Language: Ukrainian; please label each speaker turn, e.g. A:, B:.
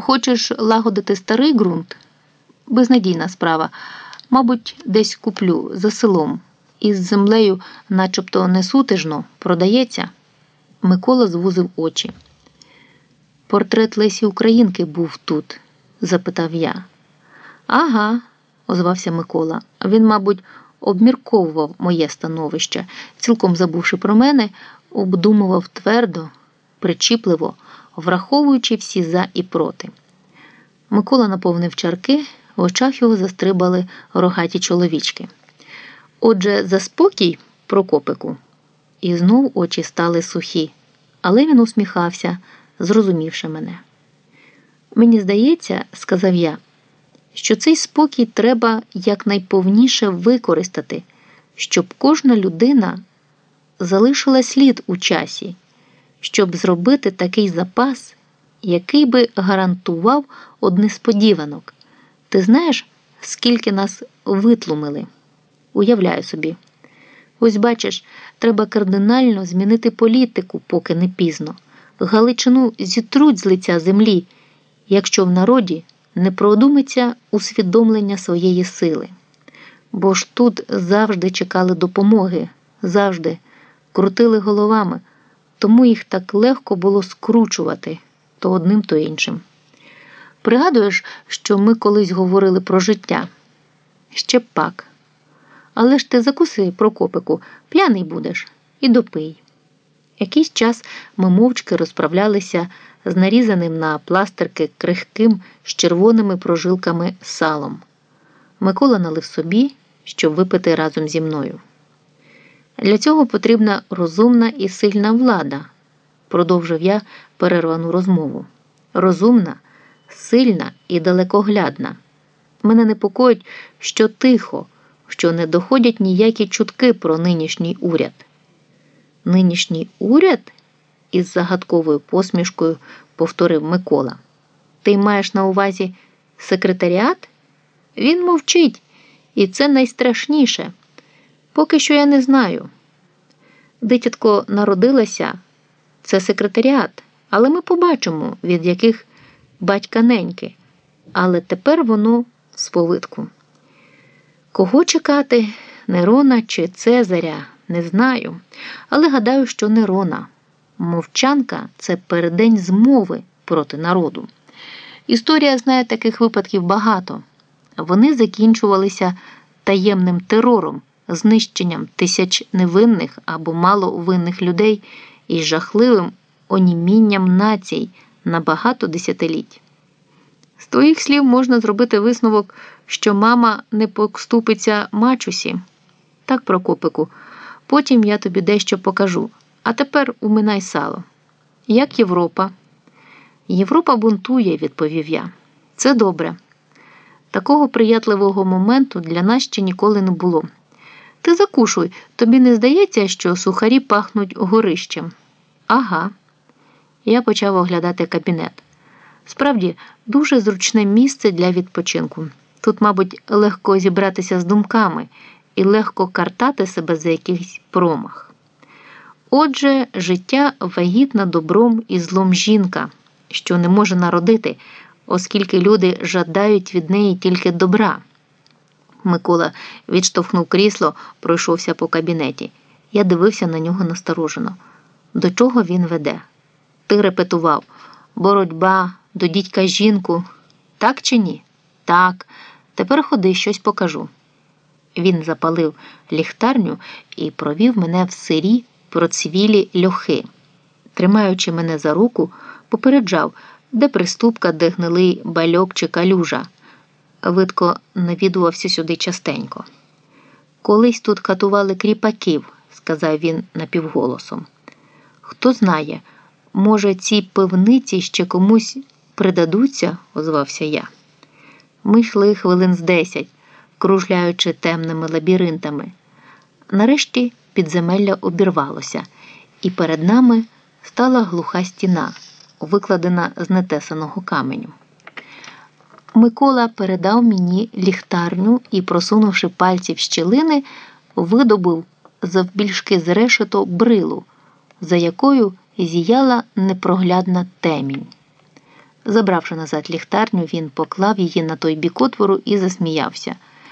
A: Хочеш лагодити старий ґрунт? Безнадійна справа. Мабуть, десь куплю за селом. Із землею, начебто не сутижно, продається. Микола звузив очі. Портрет Лесі Українки був тут? запитав я. Ага, озвався Микола. Він, мабуть, обмірковував моє становище, цілком забувши про мене, обдумував твердо, причіпливо, враховуючи всі за і проти. Микола наповнив чарки, в очах його застрибали рогаті чоловічки. Отже, за спокій, Прокопику. І знов очі стали сухі, але він усміхався, зрозумівши мене. Мені здається, сказав я, що цей спокій треба якнайповніше використати, щоб кожна людина залишила слід у часі, щоб зробити такий запас, який би гарантував од несподіванок. Ти знаєш, скільки нас витлумили? Уявляю собі. Ось бачиш, треба кардинально змінити політику, поки не пізно. Галичину зітруть з лиця землі, якщо в народі не продумиться усвідомлення своєї сили. Бо ж тут завжди чекали допомоги, завжди крутили головами, тому їх так легко було скручувати то одним, то іншим. Пригадуєш, що ми колись говорили про життя? Ще пак. Але ж ти закуси, Прокопику, п'яний будеш і допий. Якийсь час ми мовчки розправлялися з нарізаним на пластирки крихким з червоними прожилками салом. Микола налив собі, щоб випити разом зі мною. Для цього потрібна розумна і сильна влада, продовжив я перервану розмову. Розумна, сильна і далекоглядна. Мене непокоїть, що тихо, що не доходять ніякі чутки про нинішній уряд. Нинішній уряд? із загадковою посмішкою повторив Микола. Ти маєш на увазі секретаріат? Він мовчить, і це найстрашніше. Поки що я не знаю. Дитятко народилася, це секретаріат, але ми побачимо, від яких батька неньки. Але тепер воно в сповитку. Кого чекати, Нерона чи Цезаря, не знаю, але гадаю, що Нерона. Мовчанка це передень змови проти народу. Історія знає таких випадків багато. Вони закінчувалися таємним терором, знищенням тисяч невинних або маловинних людей і жахливим онімінням націй на багато десятиліть. З твоїх слів можна зробити висновок, що мама не поступиться мачусі. Так, Прокопику, потім я тобі дещо покажу. А тепер уминай сало. Як Європа? Європа бунтує, відповів я. Це добре. Такого приятливого моменту для нас ще ніколи не було. Ти закушуй, тобі не здається, що сухарі пахнуть горищем? Ага. Я почав оглядати кабінет. Справді, дуже зручне місце для відпочинку. Тут, мабуть, легко зібратися з думками і легко картати себе за якийсь промах. Отже, життя вагітна добром і злом жінка, що не може народити, оскільки люди жадають від неї тільки добра. Микола відштовхнув крісло, пройшовся по кабінеті. Я дивився на нього насторожено. До чого він веде? Ти репетував боротьба до дідька жінку. Так чи ні? Так. Тепер ходи, щось покажу. Він запалив ліхтарню і провів мене в сирі процвілі льохи. Тримаючи мене за руку, попереджав, де приступка, де гнилий бальок чи калюжа. Видко навідувався сюди частенько. Колись тут катували кріпаків, сказав він напівголосом. Хто знає, може, ці пивниці ще комусь придадуться, озвався я. Ми йшли хвилин з десять, кружляючи темними лабіринтами. Нарешті підземелля обірвалося, і перед нами стала глуха стіна, викладена з нетесаного каменю. Микола передав мені ліхтарню і, просунувши пальці в щілини, видобув завбільшки з решето брилу, за якою зіяла непроглядна темінь. Забравши назад ліхтарню, він поклав її на той бік отвору і засміявся.